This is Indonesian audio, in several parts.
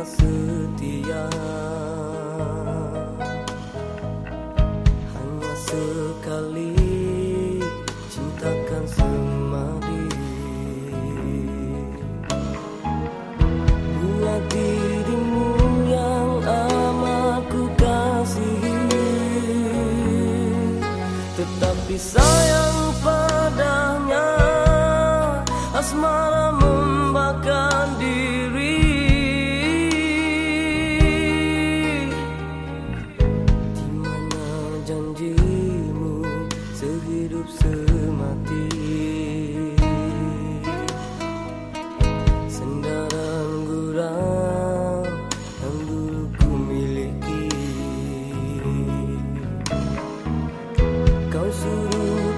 setia. Hanya sekali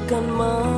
akan mau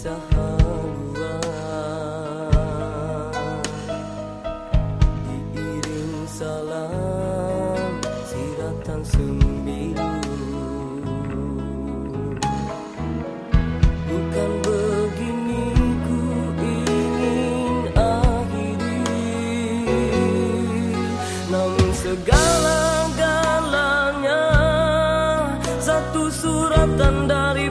Sahawa Diiring salam Siratan sembilu. Bukan beginiku ingin akhiri. Namun segala-galanya Satu suratan dari